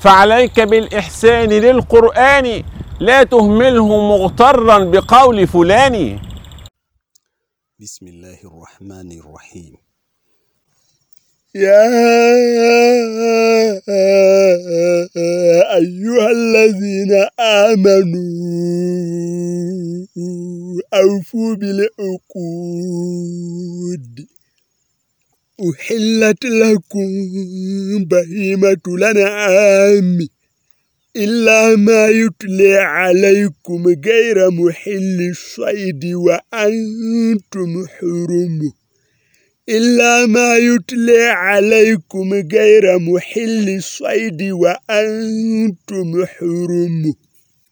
فعليك بالإحسان للقرآن لا تهمله مغترا بقول فلان. بسم الله الرحمن الرحيم. يا أيها الذين آمنوا أوفوا بالعقود. أحلت لكم بهيمة الأنعام إلا ما يتلي عليكم غير محل الصيد وأنتم حرم. إلا ما يتلي عليكم غير محل الصيد وأنتم حرم.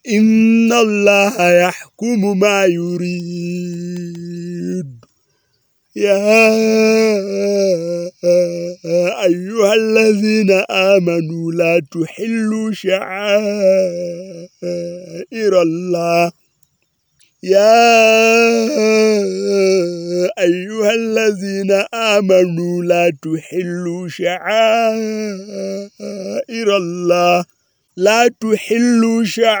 إن الله يحكم ما يريد. يا أيها الذين آمنوا لا تحلوا شعائر الله. يا أيها الذين آمنوا لا تحلوا شعائر الله. لا تحلوا شعائر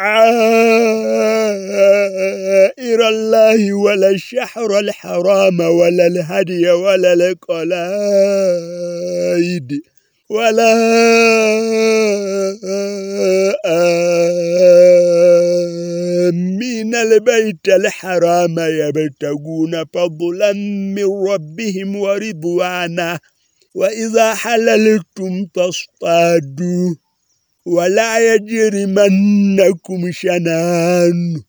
الله ولا الشحر الحرام ولا الهدي ولا القلائد ولا من البيت الحرام يبتغون فضلا من ربهم ورضوانا. وإذا حللتم تصطادوا ولا يجرمنكم شنآن.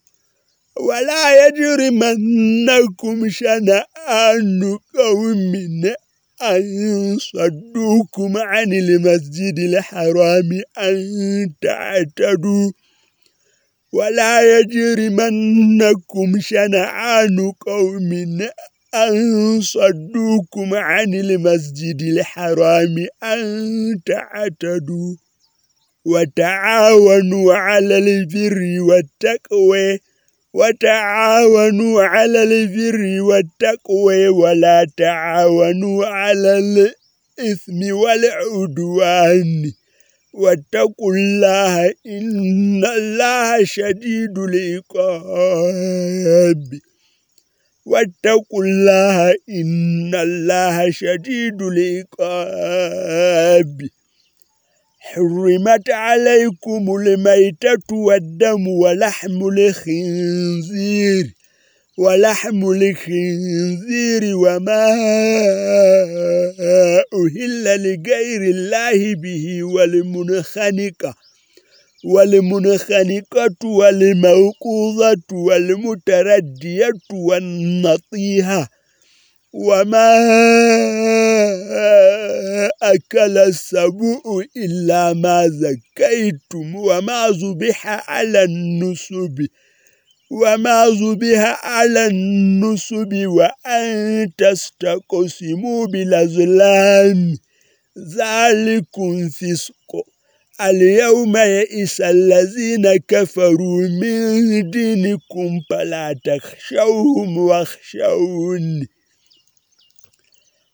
ولا يجرمنكم شنآن قوم أن صدوكم عن المسجد الحرام أن تعتدوا. ولا يجرمنكم شنعان قوم أن صدوكم عن المسجد الحرام أن تعتدوا. وتعاونوا على البر والتقوى. وتعاونوا على البر والتقوى. ولا تعاونوا على الإثم والعدوان. واتقوا الله إن الله شديد العقاب. واتقوا الله إن الله شديد العقاب. حرمت عليكم الميتة والدم ولحم الخنزير. ولحم الخنزير وما أهل لغير الله به والمنخنقة. والمنخنقة والموقوظة والمتردية والنطيحة. وما أكل السبع إلا ما زكيتم وما ذبح على النسب وما ذبح على النسب وأن تستقسموا بالأزلام. ذلكم فسق. اليوم يئس الذين كفروا من دينكم فلا تخشوهم واخشوني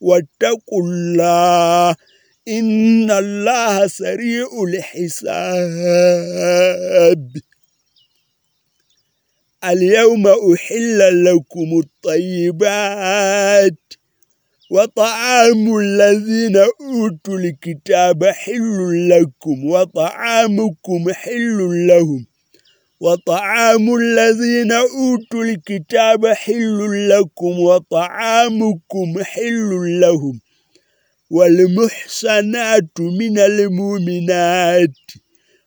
واتقوا الله. إن الله سريع الحساب. اليوم أحل لكم الطيبات وطعام الذين أوتوا الكتاب حل لكم وطعامكم حل لهم. وطعام الذين أوتوا الكتاب حل لكم وطعامكم حل لهم والمحسنات من المؤمنات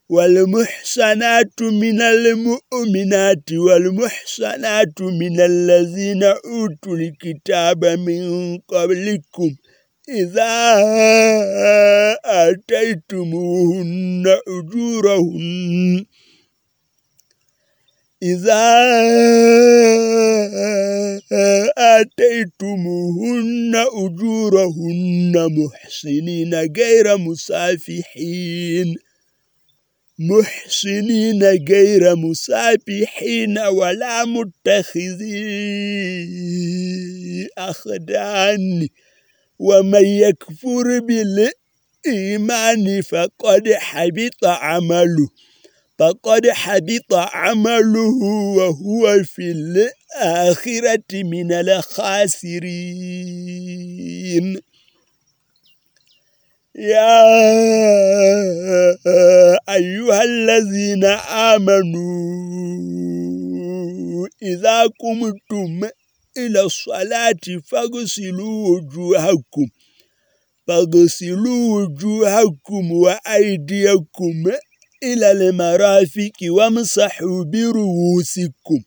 والمحسنات من المؤمنات والمحسنات من الذين أوتوا الكتاب من قبلكم إذا آتيتموهن أجورهن إذا آتيتموهن أجورهن محسنين غير مسافحين. محسنين غير مسافحين ولا متخذي أخدان. ومن يكفر بالإيمان فقد حبط عمله. فقد حبط عمله وهو في الآخرة من الخاسرين. يا أيها الذين آمنوا إذا قمتم إلى الصلاة فاغسلوا وجوهكم فاغسلوا وجوهكم وأيديكم إلى المرافق وامسحوا برؤوسكم.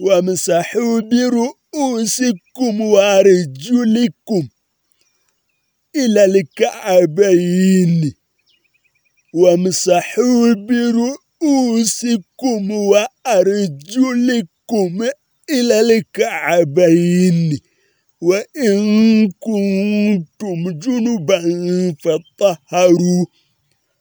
وامسحوا برؤوسكم وارجلكم إلى الكعبين. وامسحوا برؤوسكم وأرجلكم إلى الكعبين. وإن كنتم جنبا فطهروا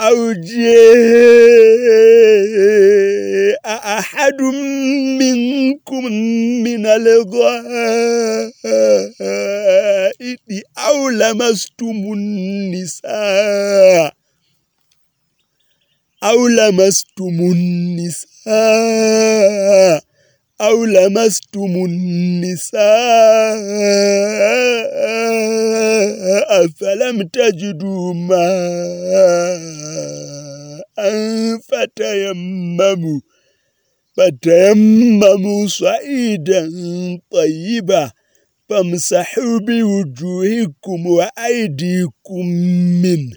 أو جاء أحد منكم من الغائب أو لمستم النساء أو لمستم النساء أو لمستم النساء فلم تجدوا ماء فتيمموا فتيمموا صعيدا طيبا فامسحوا بوجوهكم وأيديكم منه.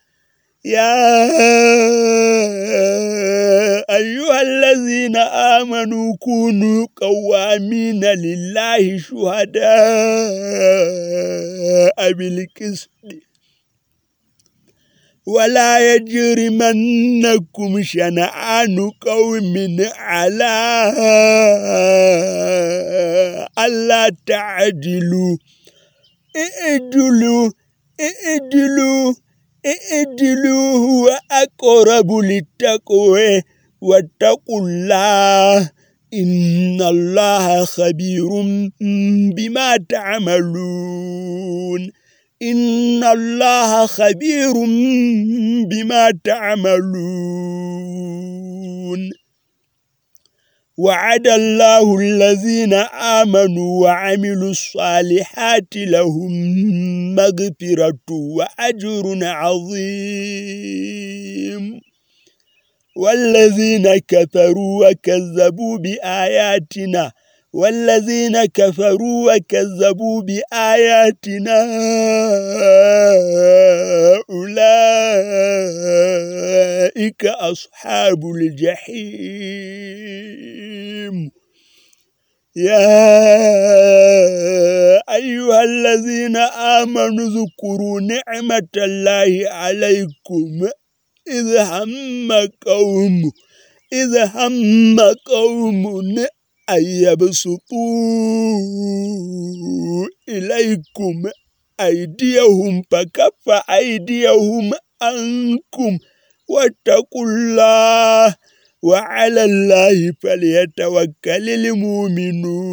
يا أيها الذين آمنوا كونوا قوامين لله شهداء بالكسد ولا يجرمنكم شنعان قوم على ألا تعدلوا اعدلوا اعدلوا اعدلوا هو أقرب للتقوى واتقوا الله. إن الله خبير بما تعملون. إن الله خبير بما تعملون. وعد الله الذين آمنوا وعملوا الصالحات لهم مغفرة وأجر عظيم. والذين كفروا وكذبوا بآياتنا والذين كفروا وكذبوا بآياتنا أولئك أصحاب الجحيم. يا أيها الذين آمنوا ذكروا نعمة الله عليكم. إذ هم قوم إذ هم قوم أن يبسطوا إليكم أيديهم فكف أيديهم عنكم. واتقوا الله وعلى الله فليتوكل المؤمنون.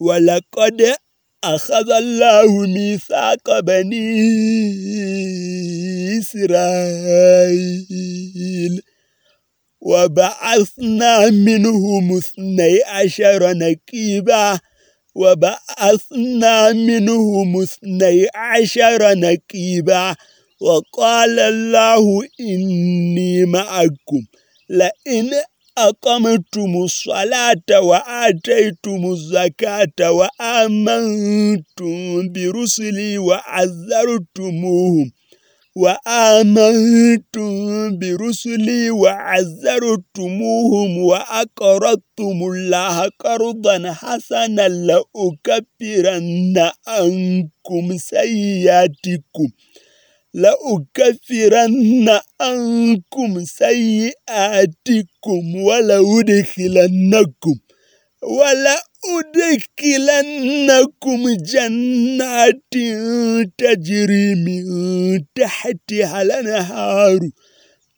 ولقد أخذ الله ميثاق بني إسرائيل وبعثنا منهم اثني عشر نكيبا وبعثنا منهم اثني عشر نكيبا وقال الله إني معكم لئن أقمتم الصلاة وآتيتم الزكاة وآمنتم برسلي وعذرتموهم وآمنتم برسلي وعذرتموهم وأقرضتم الله قرضا حسنا لأكفرن عنكم سيئاتكم لأكفرن عنكم سيئاتكم ولأدخلنكم ولأدخلنكم جنات تجري من تحتها الأنهار.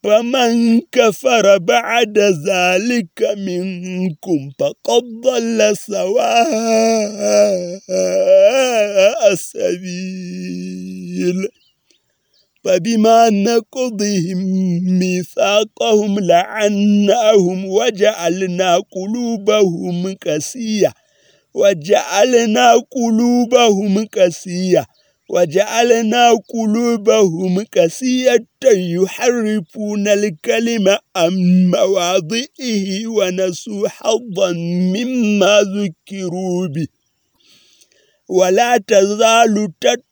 فمن كفر بعد ذلك منكم فقد ضل سواء السبيل. فبما نقضهم ميثاقهم لعناهم وجعلنا قلوبهم كسية وجعلنا قلوبهم كسية وجعلنا قلوبهم كسية يحرفون الكلمة عن مواضعه ونسوا حظا مما ذكروا به. ولا تزال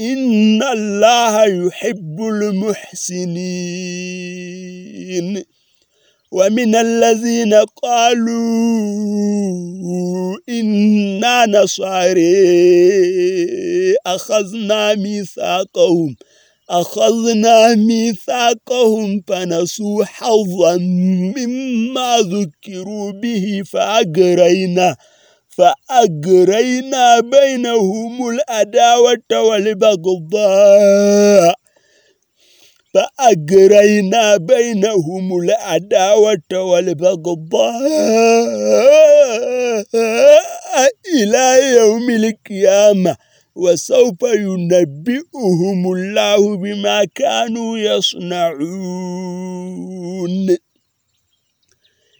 إن الله يحب المحسنين ومن الذين قالوا إنا نصاري أخذنا ميثاقهم أخذنا ميثاقهم فنسوا حظا مما ذكروا به فأجرينا فأجرينا بينهم الأداوة والبغضاء. فأجرينا بينهم العداوة والبغضاء إلى يوم القيامة وسوف ينبئهم الله بما كانوا يصنعون.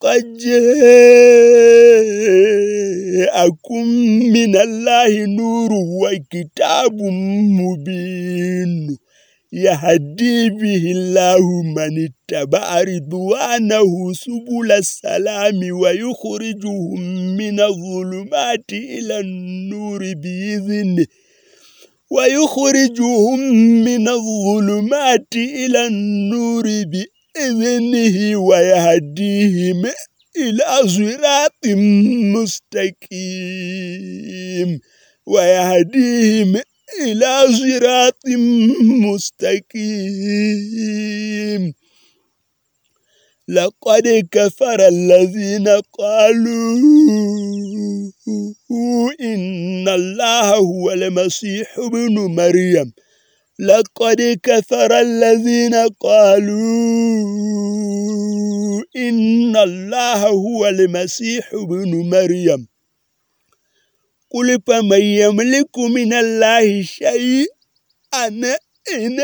قد جاءكم من الله نور وكتاب مبين يهدي به الله من اتبع رضوانه سبل السلام ويخرجهم من الظلمات إلى النور بإذنه ويخرجهم من الظلمات إلى النور بإذنه ويهديهم إلى صراط مستقيم. ويهديهم إلى صراط مستقيم. لقد كفر الذين قالوا إن الله هو المسيح ابن مريم. لقد كفر الذين قالوا إن الله هو المسيح ابن مريم. قل فمن يملك من الله شيئا إن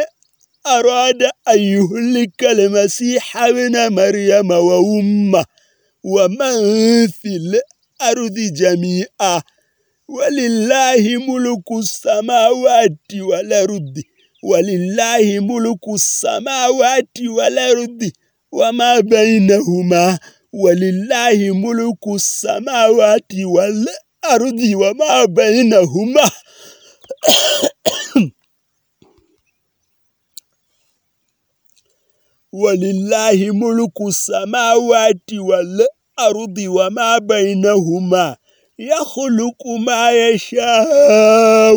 أراد أن يهلك المسيح ابن مريم وأمه ومن في الأرض جميعا. ولله ملك السماوات والأرض. ولله ملك السماوات والأرض وما بينهما ولله ملك السماوات والأرض وما بينهما. ولله ملك السماوات والأرض وما بينهما. يخلق ما يشاء.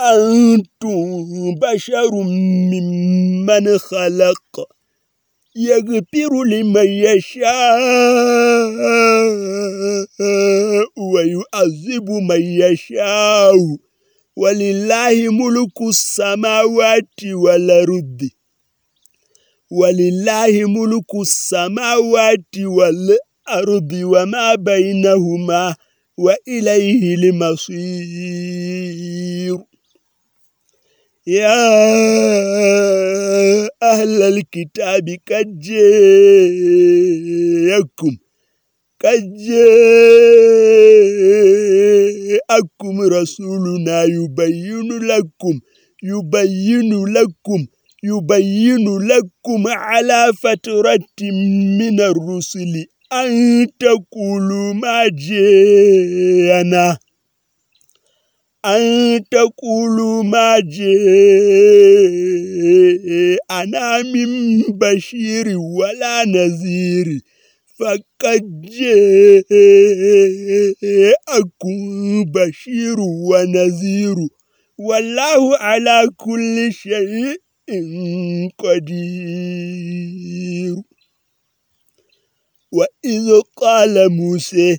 أنتم بشر ممن خلق يغفر لمن يشاء ويعذب من يشاء. ولله ملك السماوات والأرض. ولله ملك السماوات والأرض وما بينهما وإليه المصير. يا أهل الكتاب قد جاءكم قد جاءكم رسولنا يبين لكم يبين لكم يبين لكم على فترة من الرسل أن تقولوا ما جاءنا أن تقولوا ما أنا من بشير ولا نذير فقد جاءكم بشير ونذير والله على كل شيء قدير وإذ قال موسى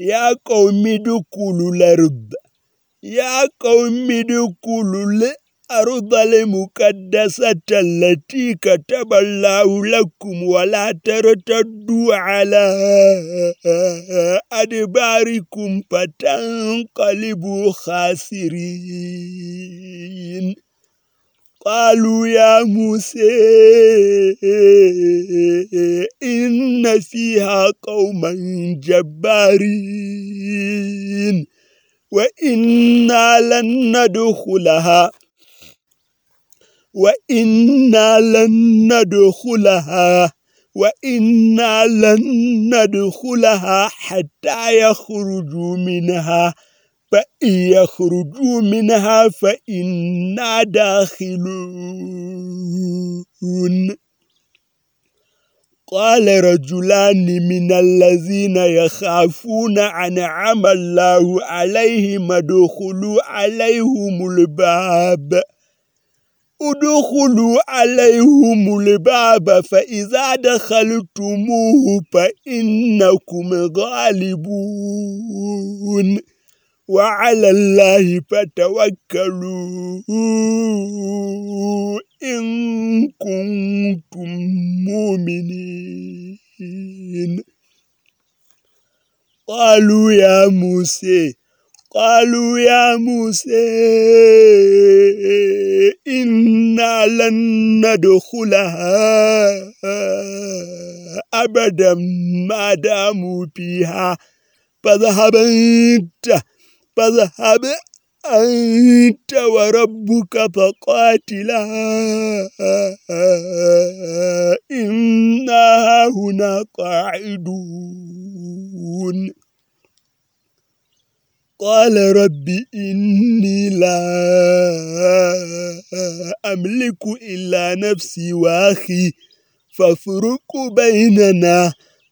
يا قوم ادخلوا الأرض يا قوم ادخلوا الأرض المقدسة التي كتب الله لكم ولا ترتدوا على أدباركم فتنقلبوا خاسرين قالوا يا موسى إن فيها قوما جبارين وإنا لن ندخلها وإنا لن ندخلها وإنا لن ندخلها حتى يخرجوا منها. فإن يخرجوا منها فإنا داخلون. قال رجلان من الذين يخافون عن عمل الله عليهم ادخلوا عليهم الباب. ادخلوا عليهم الباب فإذا دخلتموه فإنكم غالبون. وعلى الله فتوكلوا إن كنتم مؤمنين قالوا يا موسى قالوا يا موسى إنا لن ندخلها أبدا ما داموا فيها فذهب أنت فاذهب أنت وربك فقاتلا. إنا هنا قاعدون. قال رب إني لا أملك إلا نفسي وأخي فافرق بيننا. فافرق بيننا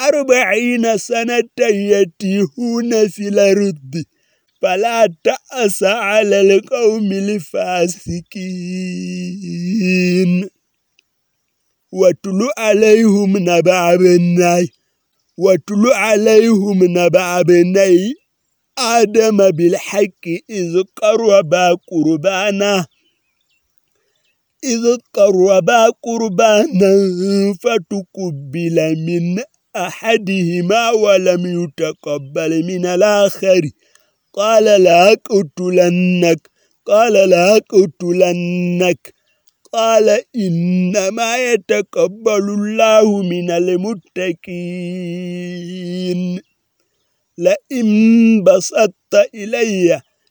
أربعين سنة يتيهون في الأرض. فلا تأس على القوم الفاسقين. واتل عليهم نبع بني واتل عليهم نبع بني آدم بالحق إذ قربا قربانا. إذ قربا قربانا فتقبل من أحدهما ولم يتقبل من الآخر. قال لا أقتلنك قال لا أقتلنك. قال إنما يتقبل الله من المتقين. لئن بسطت إليّ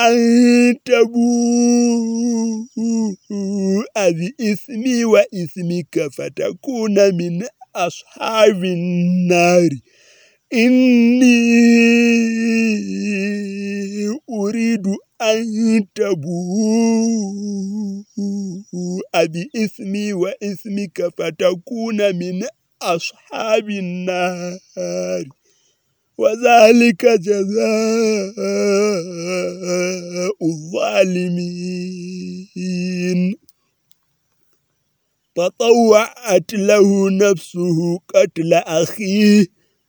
أن تبوء بإثمي وإثمك فتكون من أصحاب النار إني أريد أن تبوء بإثمي وإثمك فتكون من أصحاب النار وذلك جزاء الظالمين. فطوعت له نفسه قتل أخيه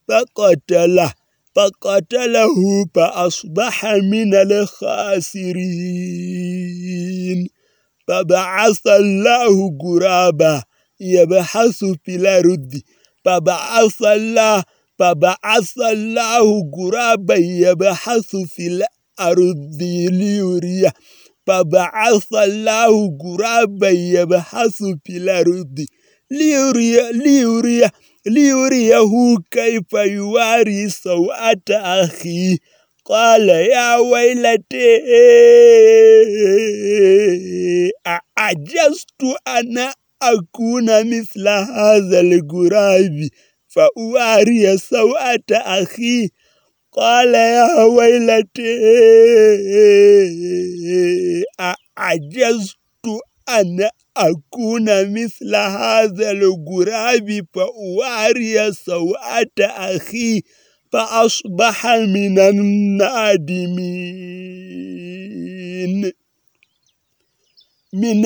فقتله فقتله فأصبح من الخاسرين. فبعث الله غرابا يبحث في الأرض فبعث الله فبعث الله غرابا يبحث في الأرض ليريه. فبعث الله غرابا يبحث في الأرض ليري ليري ليريه كيف يواري سوءة أخيه. قال يا ويلتي أعجزت أنا أكون مثل هذا الغراب. فأواري سوءة أخي. قال يا ويلتي أعجزت أن أكون مثل هذا الغراب؟ فأواري سوءة أخي فأصبح من النادمين. من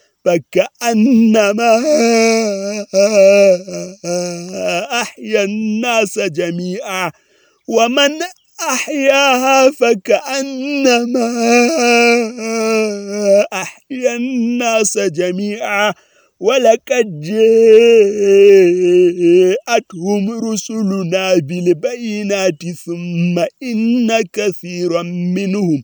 فكأنما أحيا الناس جميعا ومن أحياها فكأنما أحيا الناس جميعا ولقد جاءتهم رسلنا بالبينات ثم إن كثيرا منهم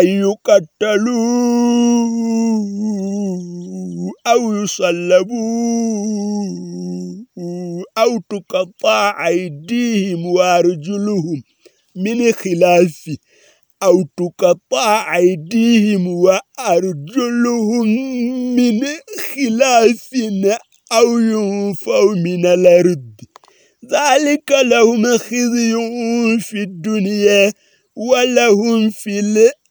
أن يقتلوا أو يصلبوا أو تقطع أيديهم وأرجلهم من خلاف أو تقطع أيديهم وأرجلهم من خلاف أو ينفوا من الأرض. ذلك لهم خزي في الدنيا ولهم في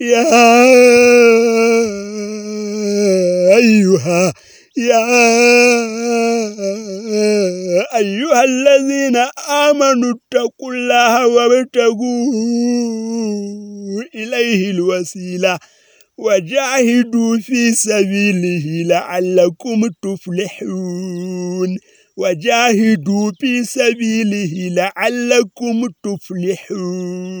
يا أيها يا أيها الذين آمنوا اتقوا الله وابتغوا إليه الوسيلة وجاهدوا في سبيله لعلكم تفلحون. وجاهدوا في سبيله لعلكم تفلحون.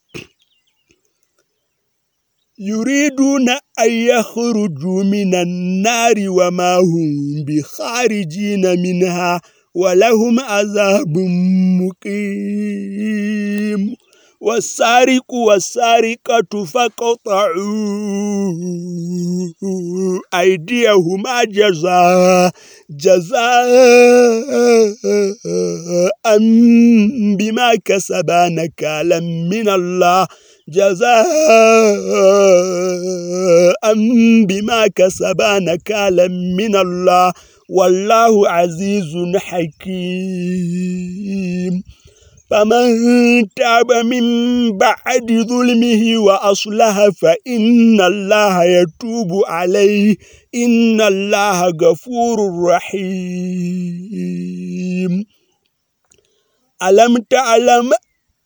يريدون أن يخرجوا من النار وما هم بخارجين منها ولهم عذاب مقيم. والسارق والسارقة فقطعوا أيديهما جزاء جزاء بما كسبا نكالا من الله. جزاء بما كسبا نكالا من الله. والله عزيز حكيم. فمن تاب من بعد ظلمه وأصلح فإن الله يتوب عليه. إن الله غفور رحيم. ألم تعلم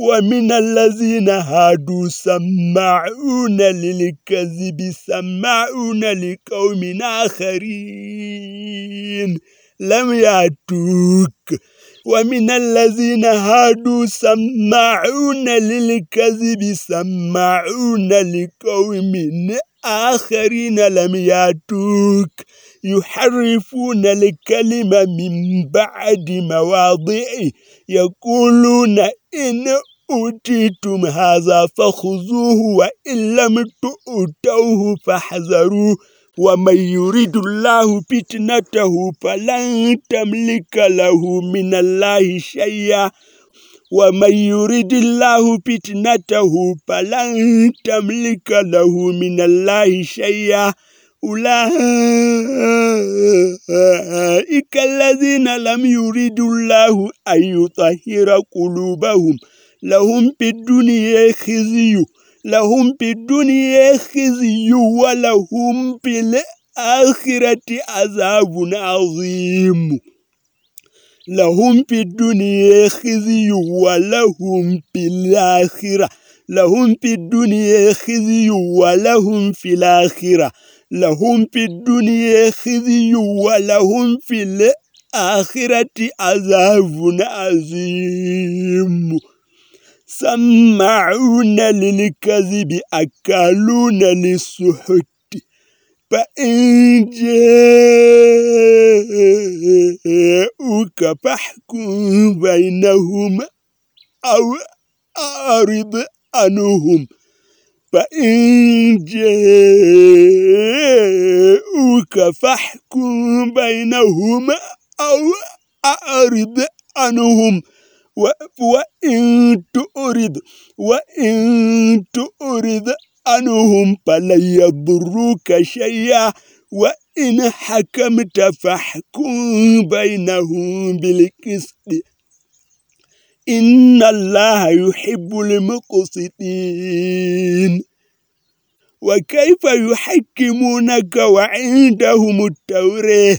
ومن الذين هادوا سماعون للكذب سماعون لقوم آخرين. لم يأتوك. ومن الذين هادوا سماعون للكذب سماعون لقوم آخرين. لم يأتوك. يحرفون الكلمة من بعد مواضعه يقولون إن أوتيتم هذا فخذوه وإن لم تؤتوه فاحذروه. ومن يريد الله فتنته فلن تملك له من الله شيئا. ومن يريد الله فتنته فلن تملك له من الله شيئا. أولئك الذين لم يريد الله أن يطهر قلوبهم. لهم في الدنيا خزي لهم في الدنيا خزي ولهم في الآخرة عذاب عظيم. لهم في الدنيا خزي ولهم في الآخرة. لهم في الدنيا خزي ولهم في الآخرة. لهم في الدنيا خزي ولهم في الآخرة عذاب عظيم. سمعون للكذب أكالون للسحت. فإن جاءوك فاحكم بينهم أو أعرض عنهم. فإن جاءوك فاحكم بينهم أو أعرض عنهم. وإن تؤرد وإن تؤرد عنهم فلن يضروك شيئا. وإن حكمت فاحكم بينهم بالقسط. إن الله يحب المقسطين. وكيف يحكمونك وعندهم التوراة؟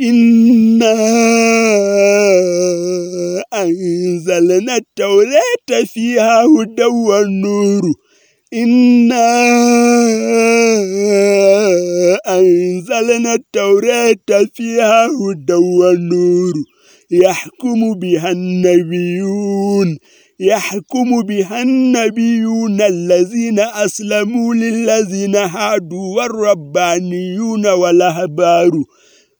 إنا أنزلنا التوراة فيها هدى والنور إنا أنزلنا التوراة فيها هدى والنور يحكم بها النبيون يحكم بها النبيون الذين أسلموا للذين هادوا والربانيون والأحبار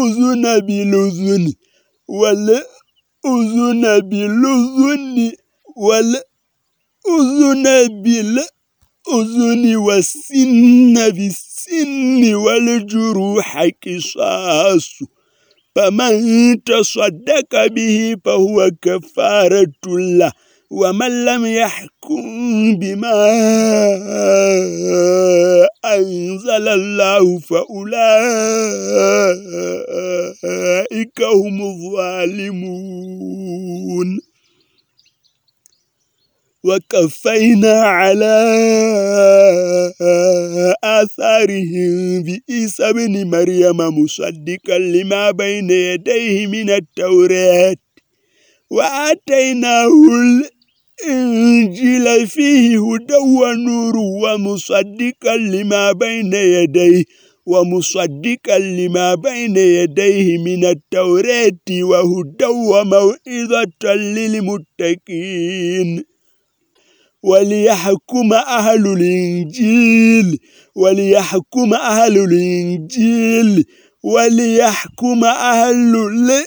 uzuna biluzuni wal uzuna biluzuni wal uzuna bil uzuni wasinna bisinni wal juruha qisasu. Faman tasaddaqa bihi fa huwa kafaratullah. ومن لم يحكم بما أنزل الله فأولئك هم الظالمون. وكفينا على آثارهم بإيسى بن مريم مصدقا لما بين يديه من التوراة. وآتيناه الإنجيل فيه هدى ونور ومصدقا لما بين يديه ومصدقا لما بين يديه من التوراة وهدى وموعظة للمتقين. وليحكم أهل الإنجيل وليحكم أهل الإنجيل وليحكم أهل الإنجيل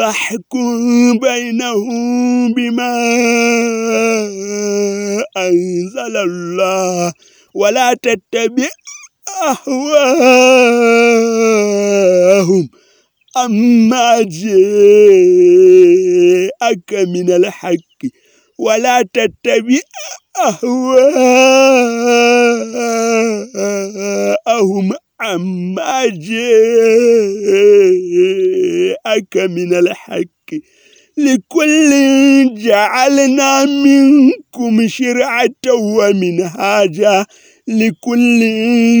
فاحكم بينهم بما أنزل الله ولا تتبع أهواهم أما جاءك من الحق ولا تتبع أهواهم عما جاءك من الحق لكل جعلنا منكم شرعة ومنهاجا لكل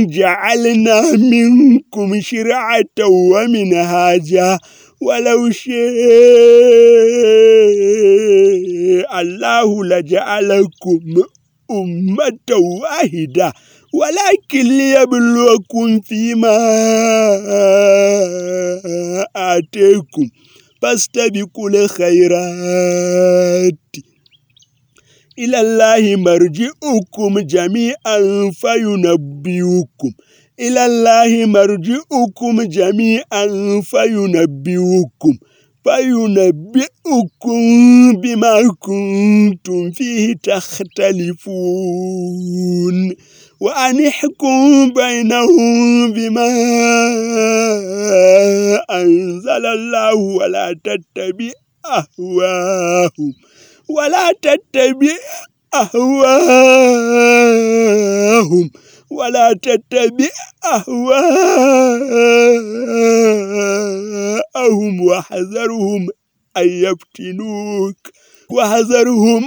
جعلنا منكم شرعة ومنهاجا ولو شاء الله لجعلكم أمة واحدة. ولكن ليبلوكم فيما آتيكم فاستبقوا الخيرات. إلى الله مرجعكم جميعا فينبئكم. إلى الله مرجعكم جميعا فينبئكم. فينبئكم بما كنتم فيه تختلفون. وأن احكم بينهم بما أنزل الله. ولا تتبع أهواهم. ولا تتبع أهواهم. ولا تتبع أهواءهم وحذرهم أن يفتنوك. وحذرهم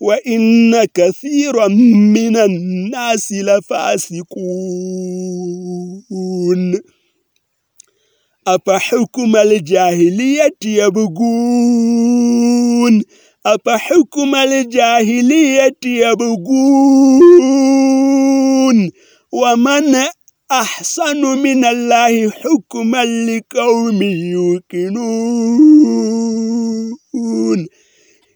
وإن كثيرا من الناس لفاسقون. أفحكم الجاهلية يبغون؟ أفحكم الجاهلية يبغون؟ ومن أحسن من الله حكما لقوم يوقنون؟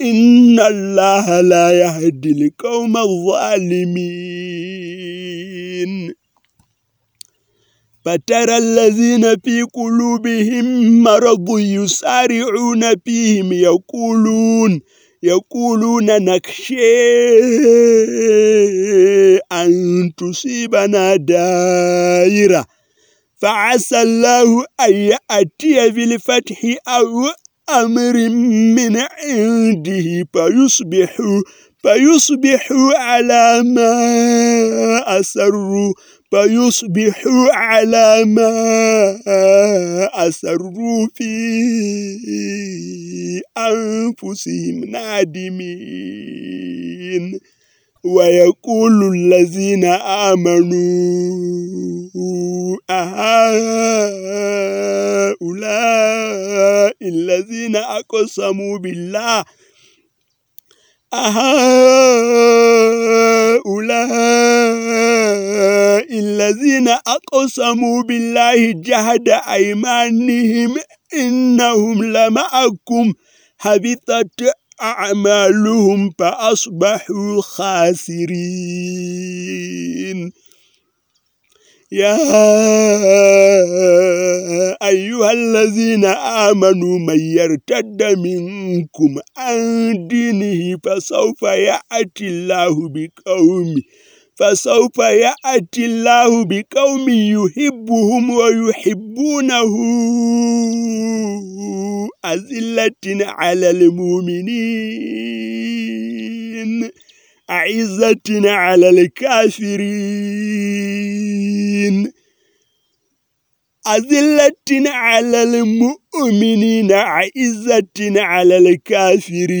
إن الله لا يهدي القوم الظالمين. فترى الذين في قلوبهم مرض يسارعون فيهم يقولون يقولون نخشى أن تصيبنا دائرة. فعسى الله أن يأتي بالفتح أو أمر من عنده فيصبحوا فيصبحوا على ما أسروا فيصبحوا على ما أسروا في أنفسهم نادمين. ويقول الذين آمنوا أهؤلاء الذين أقسموا بالله أهؤلاء الذين أقسموا بالله جهد أيمانهم إنهم لمعكم هبطت أعمالهم فأصبحوا خاسرين. يا أيها الذين آمنوا من يرتد منكم عن دينه فسوف يأتي الله بقوم فسوف يأتي الله بقوم يحبهم ويحبونه أذلة على المؤمنين أعزة على الكافرين أذلة على المؤمنين عزة على الكافرين.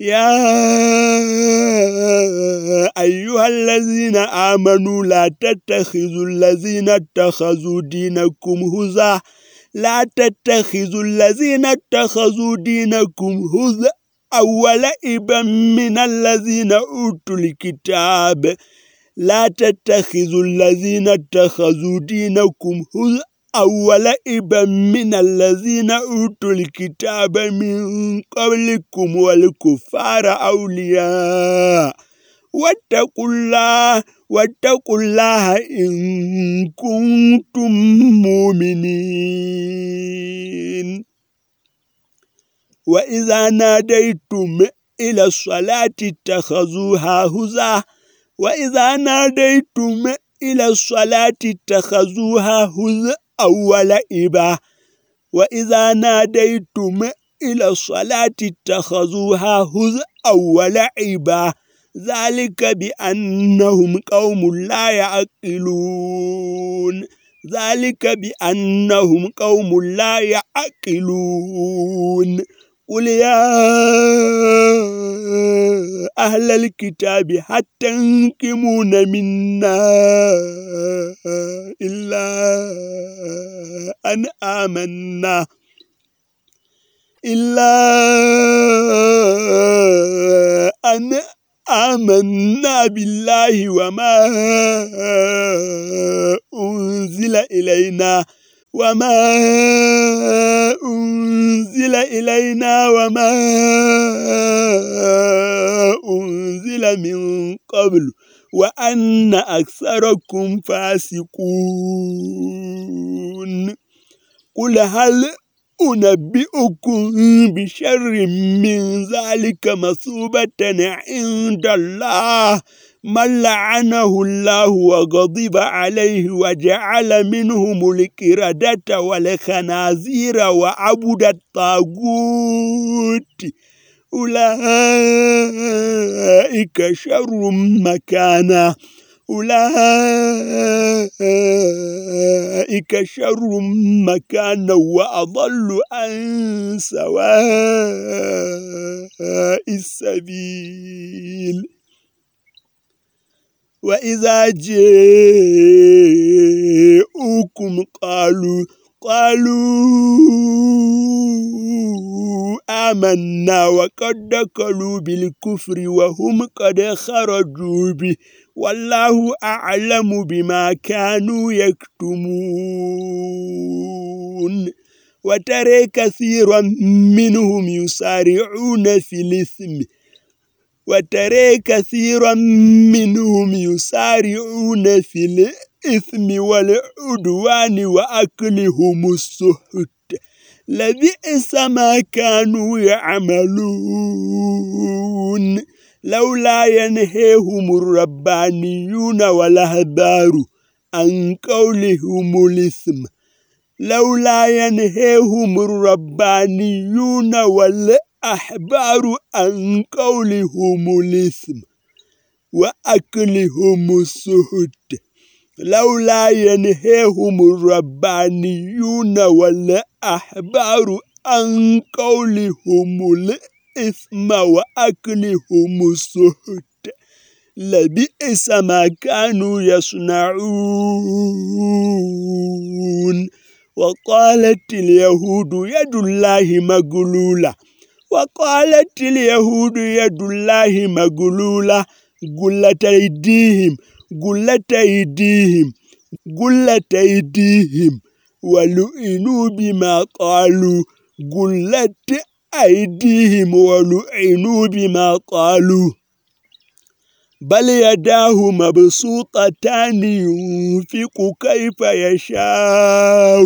يا أيها الذين آمنوا لا تتخذوا الذين اتخذوا دينكم هزا لا تتخذوا الذين اتخذوا دينكم هزا أول إبا من الذين أوتوا الكتاب. لا تتخذوا الذين اتخذوا دينكم هزا أول إبا من الذين أوتوا الكتاب من قبلكم والكفار أولياء. واتقوا الله واتقوا الله إن كنتم مؤمنين. وإذا ناديتم إلى الصلاة اتخذوها هزا وإذا ناديتم إلى الصلاة اتخذوها هزا أول إبا. وإذا ناديتم إلى الصلاة اتخذوها هزا أول إبا. ذلك بأنهم قوم لا يعقلون. ذلك بأنهم قوم لا يعقلون. قل يا أهل الكتاب حتى تنكمون منا إلا أن آمنا إلا أن آمنا بالله وما أنزل إلينا وما أنزل إلينا وما أنزل من قبل وأن أكثركم فاسقون قل هل أنبئكم بشر من ذلك مثوبة عند الله من لعنه الله وغضب عليه وجعل منهم الكردة والخنازير وعبد الطاغوت. أولئك شر مكانا. أولئك شر مكانا وأضل عن سواء السبيل. وإذا جاءوكم قالوا قالوا آمنا وقد دخلوا بالكفر وهم قد خرجوا به والله أعلم بما كانوا يكتمون وترى كثيرا منهم يسارعون في الإثم وترى كثيرا منهم يسارعون في الإثم والعدوان وأكلهم السحت لبئس ما كانوا يعملون لولا ينهيهم الربانيون والأهبار عن قولهم الإثم لولا ينهيهم الربانيون والأحبار عن قولهم الإثم وأكلهم السهد لولا ينهيهم الربانيون والأحبار عن قولهم الإثم وأكلهم السهد لبئس ما كانوا يصنعون وقالت اليهود يد الله مغلولة. وقالت اليهود يد الله مغلولة قلت أيديهم قلت أيديهم قلت أيديهم ولئنوا بما قالوا قلت أيديهم ولعنوا بما قالوا بل يداه مبسوطتان ينفق كيف يشاء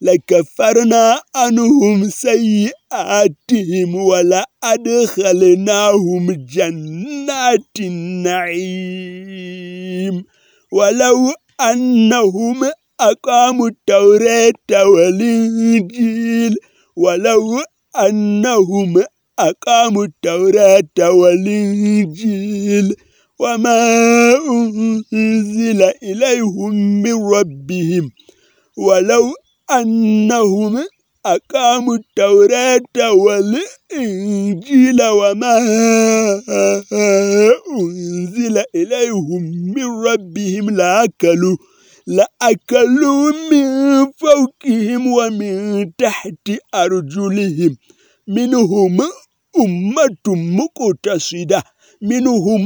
لكفرنا عنهم سيئاتهم ولا أدخلناهم جنات النعيم. ولو أنهم أقاموا التوراة والإنجيل ولو أنهم أقاموا التوراة والإنجيل وما أنزل إليهم من ربهم. ولو أنهم أقاموا التوراة والإنجيل وما أنزل إليهم من ربهم لأكلوا لأكلوا من فوقهم ومن تحت أرجلهم منهم أمة مقتصدة منهم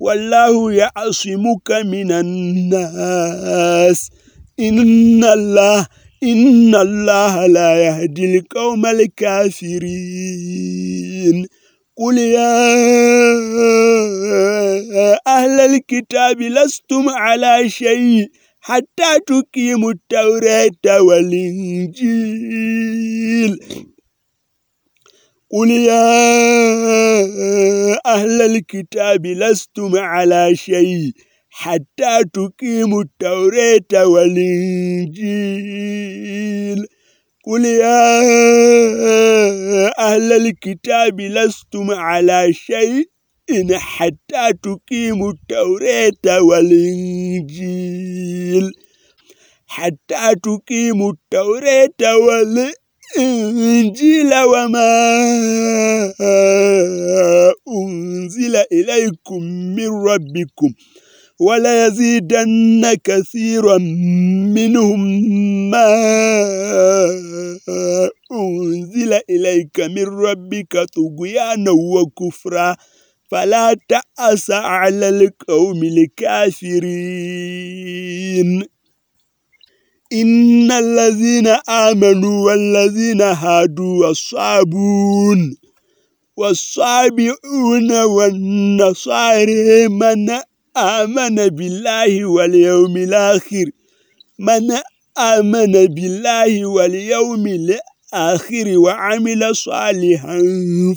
والله يعصمك من الناس. إن الله إن الله لا يهدي القوم الكافرين. قل يا أهل الكتاب لستم على شيء حتى تقيموا التوراة والإنجيل. قل يا أهل الكتاب لستم على شيء حتى تقيموا التوراة والإنجيل. قل يا أهل الكتاب لستم على شيء إن حتى تقيموا التوراة والإنجيل. حتى تقيموا التوراة والإنجيل وما أنزل إليكم من ربكم ولا يزيدن كثيرا منهم ما أنزل إليك من ربك طغيانا وكفرا فلا تأس على القوم الكافرين. إن الذين آمنوا والذين هادوا والصابون والصابعون والنصارى من آمن بالله واليوم الآخر من آمن بالله واليوم الآخر وعمل صالحا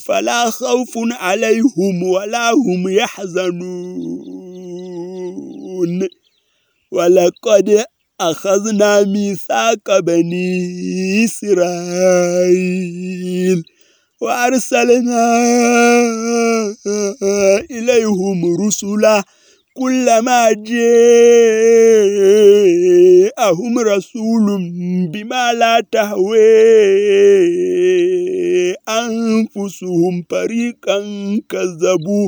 فلا خوف عليهم ولا هم يحزنون ولقد أخذنا ميثاق بني إسرائيل وأرسلنا إليهم رسلا كلما جاءهم رسول بما لا تهوي أنفسهم فريقا كذبوا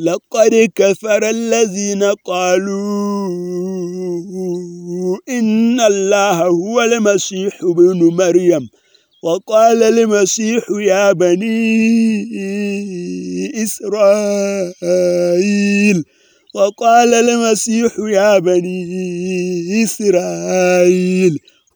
لقد كفر الذين قالوا إن الله هو المسيح ابن مريم. وقال المسيح يا بني إسرائيل. وقال المسيح يا بني إسرائيل.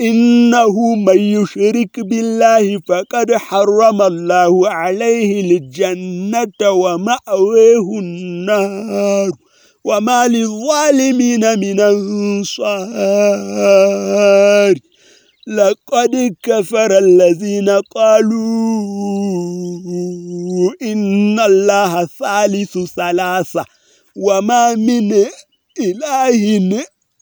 إنه من يشرك بالله فقد حرم الله عليه الجنة ومأويه النار وما للظالمين من أنصار. لقد كفر الذين قالوا إن الله ثالث ثلاثة وما من إله إلا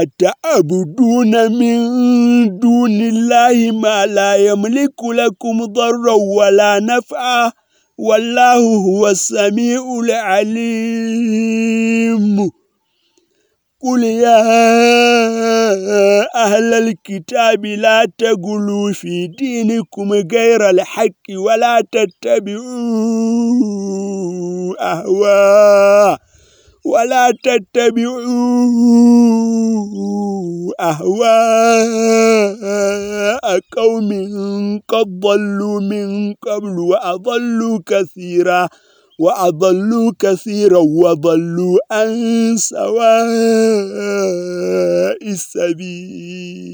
أتعبدون من دون الله ما لا يملك لكم ضرا ولا نفعا والله هو السميع العليم. قل يا أهل الكتاب لا تقولوا في دينكم غير الحق ولا تتبعوا أهواء ولا تتبعوا أهواء قوم قد ضلوا من قبل وأضلوا كثيرا وأضلوا كثيرا وضلوا عن سواء السبيل.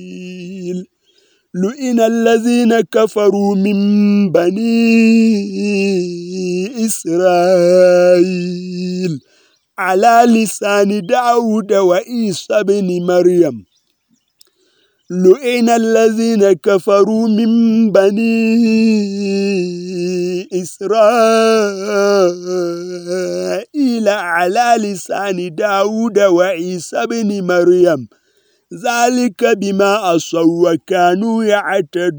لئن الذين كفروا من بني إسرائيل. على لسان داود وإيسى بن مريم. لئن الذين كفروا من بني إسرائيل على لسان داود وعيسى بن مريم. ذلك بما أصوا وكانوا يعتدون.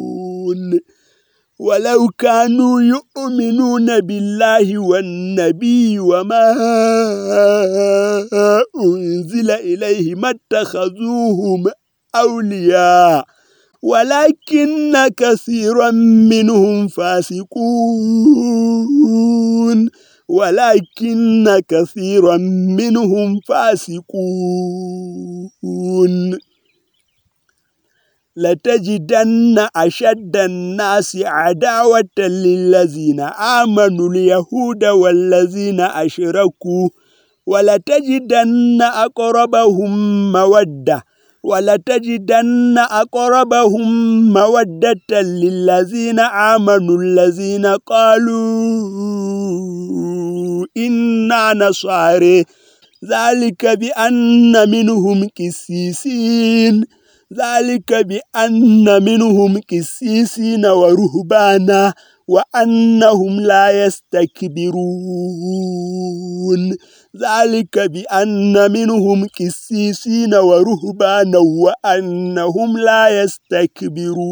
ولو كانوا يؤمنون بالله والنبي وما أنزل إليه ما اتخذوهم أولياء ولكن كثيرا منهم فاسقون ولكن كثيرا منهم فاسقون. لتجدن أشد الناس عداوة للذين آمنوا اليهود والذين أشركوا ولتجدن أقربهم مودة ولتجدن أقربهم مودة للذين آمنوا الذين قالوا إنا نصاري ذلك بأن منهم كسيسين ذلك بأن منهم كسيسين ورهبانا وأنهم لا يستكبرون. ذلك بأن منهم كسيسين ورهبانا وأنهم لا يستكبرون.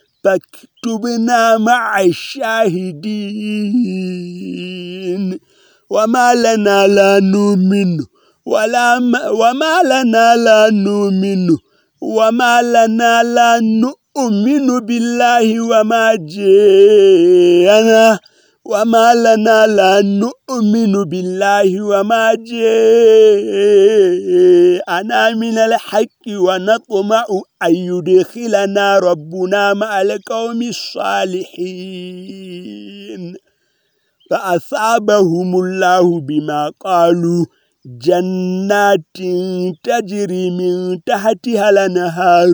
فاكتبنا مع الشاهدين وما لنا لا نؤمن ولا وما لنا لا نؤمن وما لنا لا نؤمن بالله وما جاءنا وما لنا لا نؤمن بالله وما جاءنا من الحق ونطمع أن يدخلنا ربنا مع القوم الصالحين فأصابهم الله بما قالوا جنات تجري من تحتها الانهار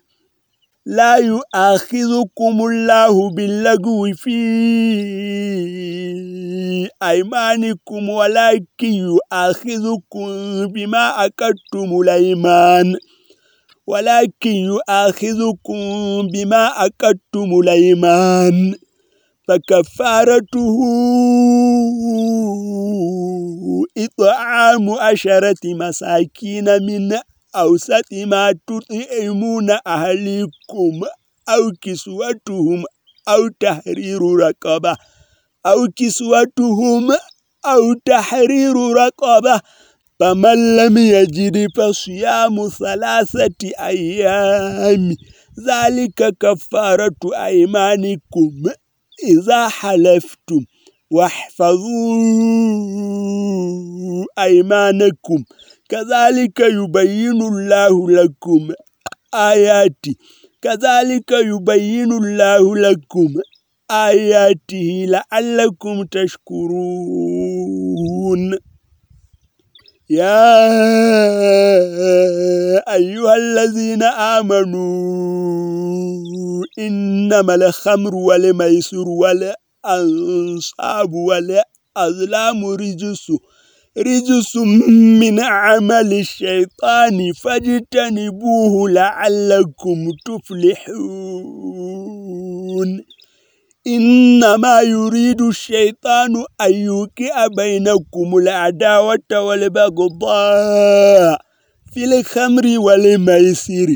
لا يؤاخذكم الله باللغو في أيمانكم ولكن يؤاخذكم بما أكدتم الأيمان. ولكن يؤاخذكم بما أكدتم الأيمان. فكفارته إطعام عشرة مساكين من أوسط ما تطعمون أهليكم أو كسوتهم أو تحرير رقبة أو كسوتهم أو تحرير رقبة فمن لم يجد فصيام ثلاثة أيام ذلك كفارة أيمانكم إذا حلفتم. واحفظوا أيمانكم. كذلك يبين الله لكم آياتي. كذلك يبين الله لكم آياته لعلكم تشكرون. يا أيها الذين آمنوا إنما الخمر والميسر والأنصاب والأظلام رجس رجس من عمل الشيطان فاجتنبوه لعلكم تفلحون. إنما يريد الشيطان أن يوقع بينكم العداوة والبغضاء في الخمر والميسر.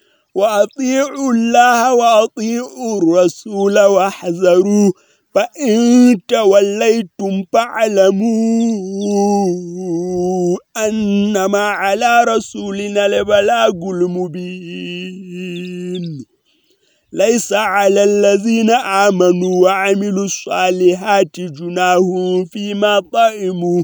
وأطيعوا الله وأطيعوا الرسول واحذروا فإن توليتم فاعلموا أنما على رسولنا البلاغ المبين. ليس على الذين آمنوا وعملوا الصالحات جناه فيما طعموا.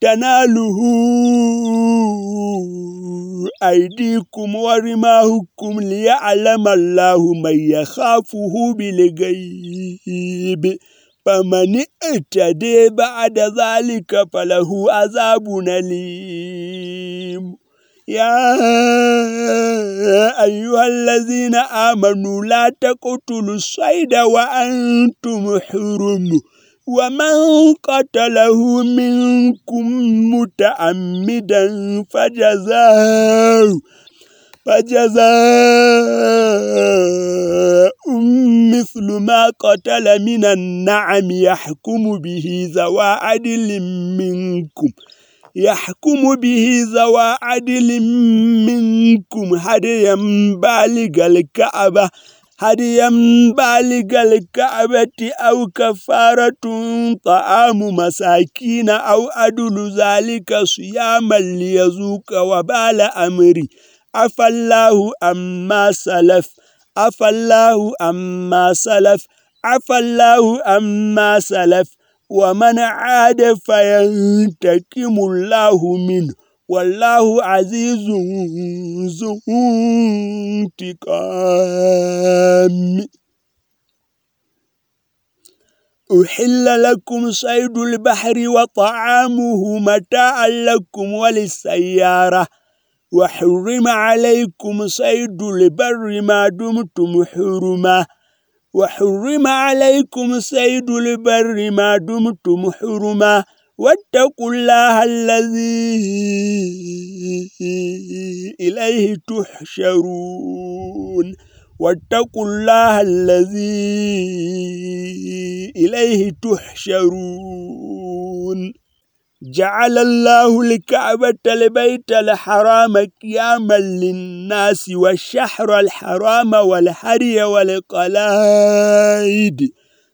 تناله أيديكم ورماهكم ليعلم الله من يخافه بالغيب فمن اعتدي بعد ذلك فله عذاب أليم يا أيها الذين آمنوا لا تقتلوا الصيد وأنتم حرم ومن قتله منكم متعمدا فجزاه فجزاء مثل ما قتل من النعم يحكم به ذوى عدل منكم. يحكم به ذوى عدل منكم هديا بالغ الكعبة. هديا بالغ الكعبة أو كفارة طعام مساكين أو أدل ذلك صياما ليذوق وبال أمري عفى الله أما سلف عفى الله أما سلف عفى الله أما سلف ومن عاد فينتقم الله منه والله عزيز ذو انتقام. أحل لكم صيد البحر وطعامه متاعا لكم وللسيارة. وحرم عليكم صيد البر ما دمتم حرما. وحرم عليكم صيد البر ما دمتم حرما. واتقوا الله الذي إليه تحشرون. واتقوا الله الذي إليه تحشرون. جعل الله الكعبة البيت الحرام قياما للناس والشحر الحرام والحري والقلائد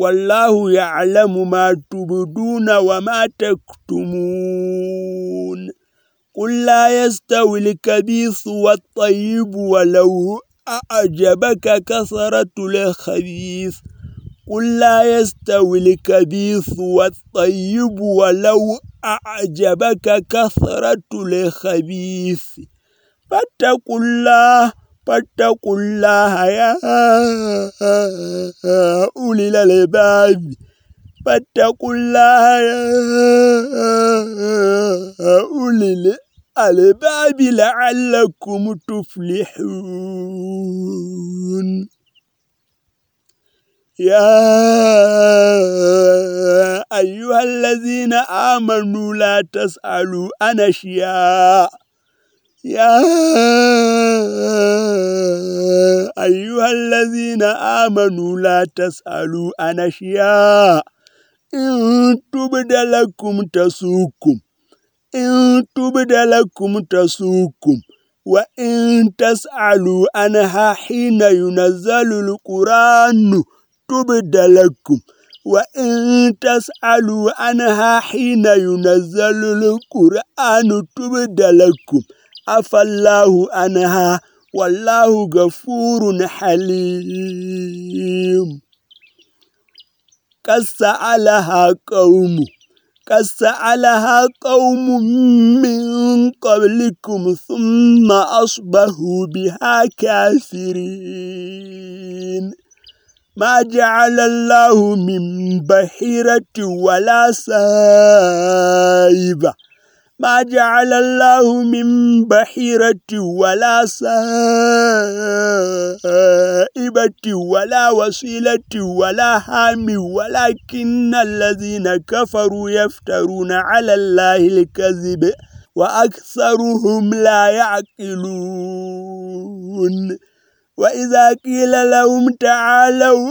والله يعلم ما تبدون وما تكتمون. قل لا يستوي الكبيث والطيب ولو أعجبك كثرة الخبيث. قل لا يستوي الكبيث والطيب ولو أعجبك كثرة الخبيث. فاتقوا الله فاتقوا الله يا أولي الألباب. فاتقوا الله يا أولي الألباب لعلكم تفلحون. يا أيها الذين آمنوا لا تسألوا عن أشياء يا أيها الذين آمنوا لا تسألوا عن أشياء إن تبد لكم تسوكم إن تبد لكم تسوكم وإن تسألوا عنها حين ينزل القرآن تبد لكم وإن تسألوا عنها حين ينزل القرآن تبد لكم عفى الله عنها والله غفور حليم. كسألها قوم كسألها قوم من قبلكم ثم أصبحوا بها كافرين. ما جعل الله من بحيرة ولا سائبة. ما جعل الله من بحيرة ولا سائبة ولا وسيلة ولا هام ولكن الذين كفروا يفترون على الله الكذب وأكثرهم لا يعقلون. وإذا قيل لهم تعالوا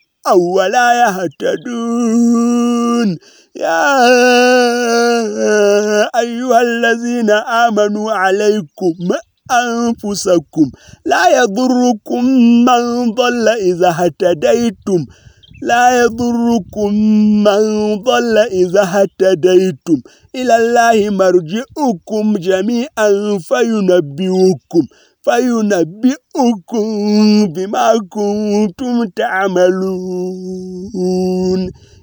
أو ولا يهتدون. يا أيها الذين آمنوا عليكم أنفسكم لا يضركم من ضل إذا هتديتم لا يضركم من ضل إذا اهتديتم. إلى الله مرجعكم جميعا فينبئكم. فينبئكم بما كنتم تعملون.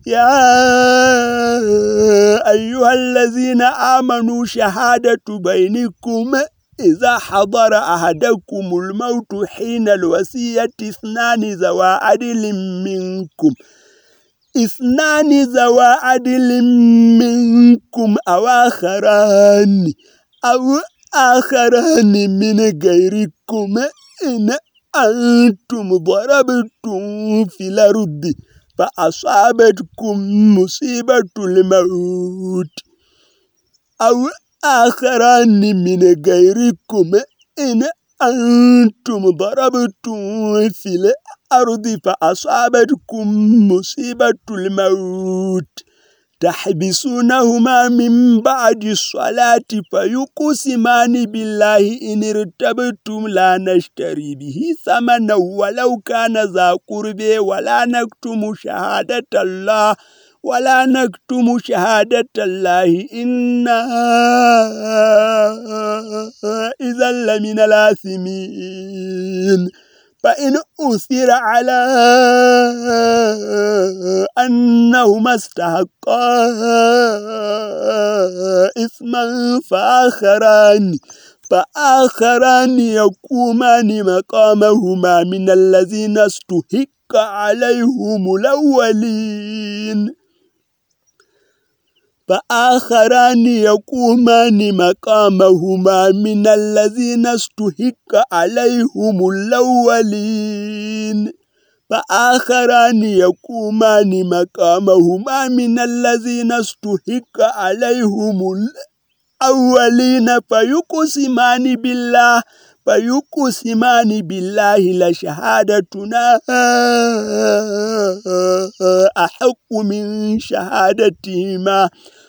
يا أيها الذين آمنوا شهادة بينكم إذا حضر أحدكم الموت حين الوصية اثنان ذوى عدل منكم. اثنان ذوى عدل منكم أو آخران أو آخران من غيركم إن أنتم ضربتم في الأرض فأصابتكم مصيبة الموت أو آخران من غيركم إن أنتم ضربتم في الأرض فأصابتكم مصيبة الموت تحبسونهما من بعد الصلاة فيقسمان بالله إن ارتبتم لا نشتري به ثمنا ولو كان ذا قرب ولا نكتم شهادة الله ولا نكتم شهادة الله. إنا إذا لمن الآثمين. فإن أثر على أنهما استحقا إثما فآخران فآخران يقومان مقامهما من الذين استحق عليهم الأولين. فآخران يقومان مقامهما من الذين استحق عليهم الأولين. فآخران يقومان مقامهما من الذين استحق عليهم الأولين. فيقسمان بالله فيقسمان بالله لشهادتنا. أحق من شهادتهما.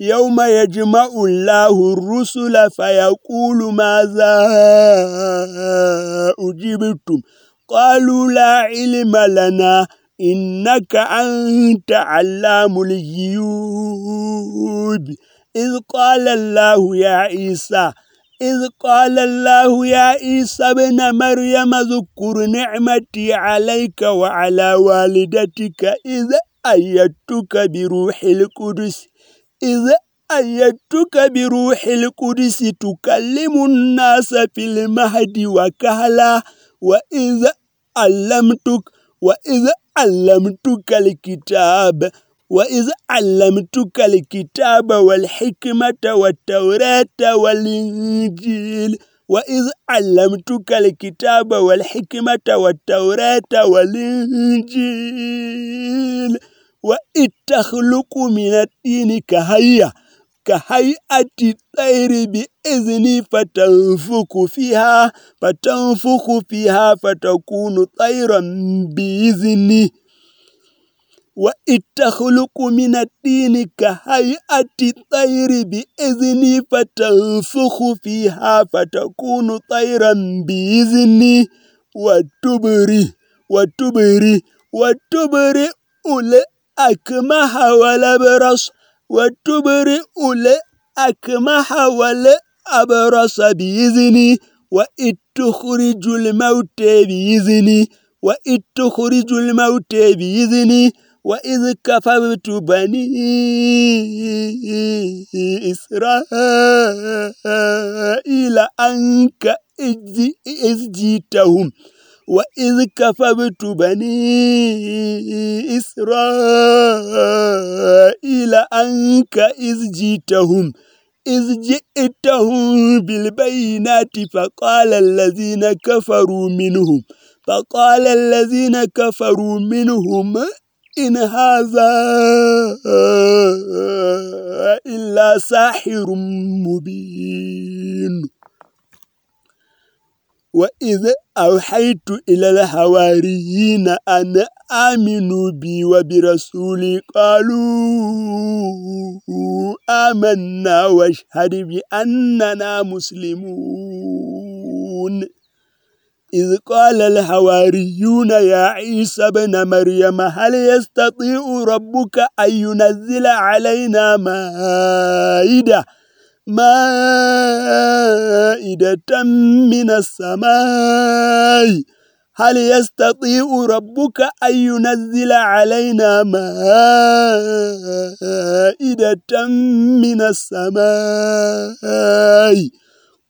يوم يجمع الله الرسل فيقول ماذا أجبتم؟ قالوا لا علم لنا إنك أنت علام الغيوب. إذ قال الله يا عيسى إذ قال الله يا عيسى ابن مريم اذكر نعمتي عليك وعلى والدتك إذ أيدتك بروح القدس. إذ أيدتك بروح القدس تكلم الناس في المهد وكهلا وإذ علمتك وإذ علمتك الكتاب وإذ علمتك الكتاب والحكمة والتوراة والإنجيل وإذ علمتك الكتاب والحكمة والتوراة والإنجيل. وإذ تخلق من الطين كهيئة كهيئة الطير بإذني فتنفخ فيها فتنفخ فيها فتكون طيرا بإذني وإذ تخلق من الطين كهيئة الطير بإذني فتنفخ فيها فتكون طيرا بإذني وتبري وتبري وتبرئ الأكمه والأبرص وتبرئ الأكمه والأبرص بإذني. وإذ تخرج الموت بإذني. وإذ تخرج الموت بإذني. وإذ كفرت بني إسرائيل أنك إذ جيتهم وإذ كفبت بني إسرائيل أنك إذ جيتهم إذ جئتهم بالبينات فقال الذين كفروا منهم فقال الذين كفروا منهم إن هذا إلا ساحر مبين وإذ أوحيت إلى الحواريين أن آمنوا بي وبرسولي قالوا آمنا واشهد بأننا مسلمون. إذ قال الحواريون يا عيسى بن مريم هل يستطيع ربك أن ينزل علينا مائدة مائدة من السماء. هل يستطيع ربك أن ينزل علينا مائدة من السماء؟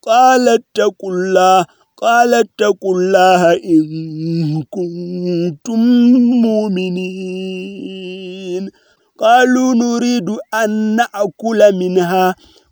قال اتقوا الله قال اتقوا الله إن كنتم مؤمنين. قالوا نريد أن نأكل منها.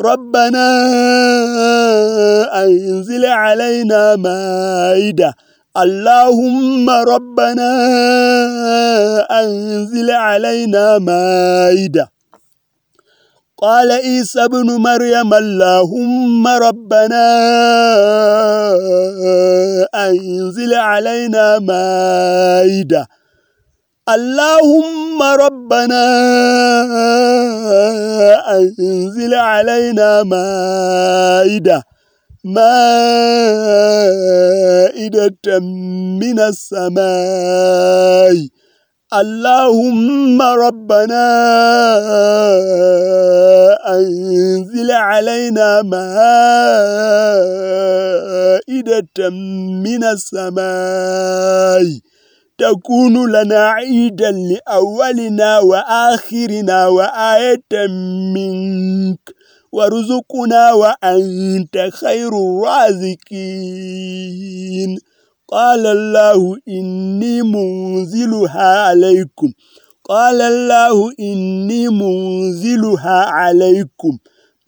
ربنا أنزل علينا مائدة. اللهم ربنا أنزل علينا مائدة. قال عيسى ابن مريم اللهم ربنا أنزل علينا مائدة. اللهم ربنا أنزل علينا مائدة مائدة من السماء. اللهم ربنا أنزل علينا مائدة من السماء. تكون لنا عيدا لأولنا وآخرنا وآية منك وارزقنا وأنت خير الرازقين. قال الله إني منزلها عليكم. قال الله إني منزلها عليكم.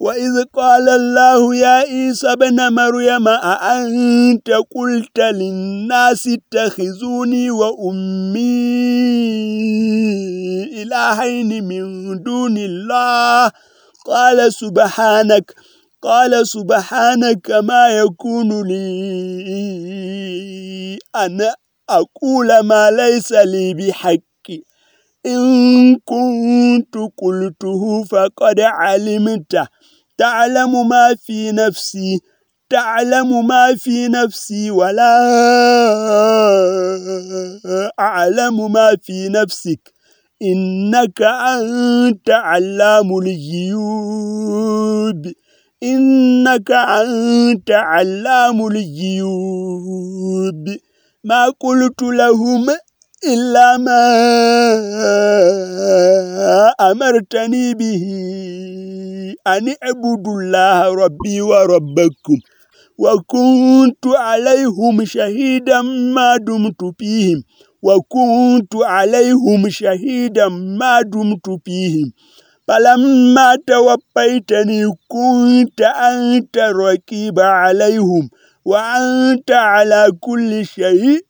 وإذ قال الله يا عيسى بن مريم أأنت قلت للناس اتخذوني وأمي إلهين من دون الله قال سبحانك قال سبحانك ما يكون لي أنا أقول ما ليس لي بحق. إن كنت قلته فقد علمته تعلم ما في نفسي تعلم ما في نفسي ولا أعلم ما في نفسك. إنك أنت علام الغيوب. إنك أنت علام الغيوب. ما قلت لهم إلا ما أمرتني به أن اعبدوا الله ربي وربكم وكنت عليهم شهيدا ما دمت فيهم وكنت عليهم شهيدا ما دمت فيهم فلما توفيتني كنت أنت ركيب عليهم وأنت على كل شيء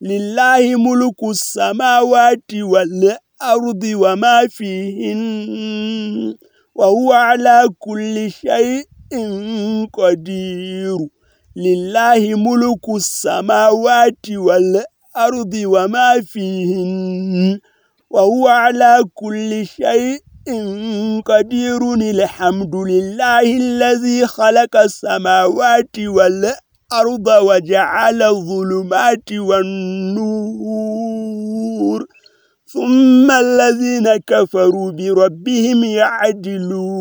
لله ملك السماوات والأرض وما فيهن وهو على كل شيء قدير. لله ملك السماوات والأرض وما فيهن وهو على كل شيء قدير. الحمد لله الذي خلق السماوات والأرض وجعل الظلمات والنور. ثم الذين كفروا بربهم يعدلون.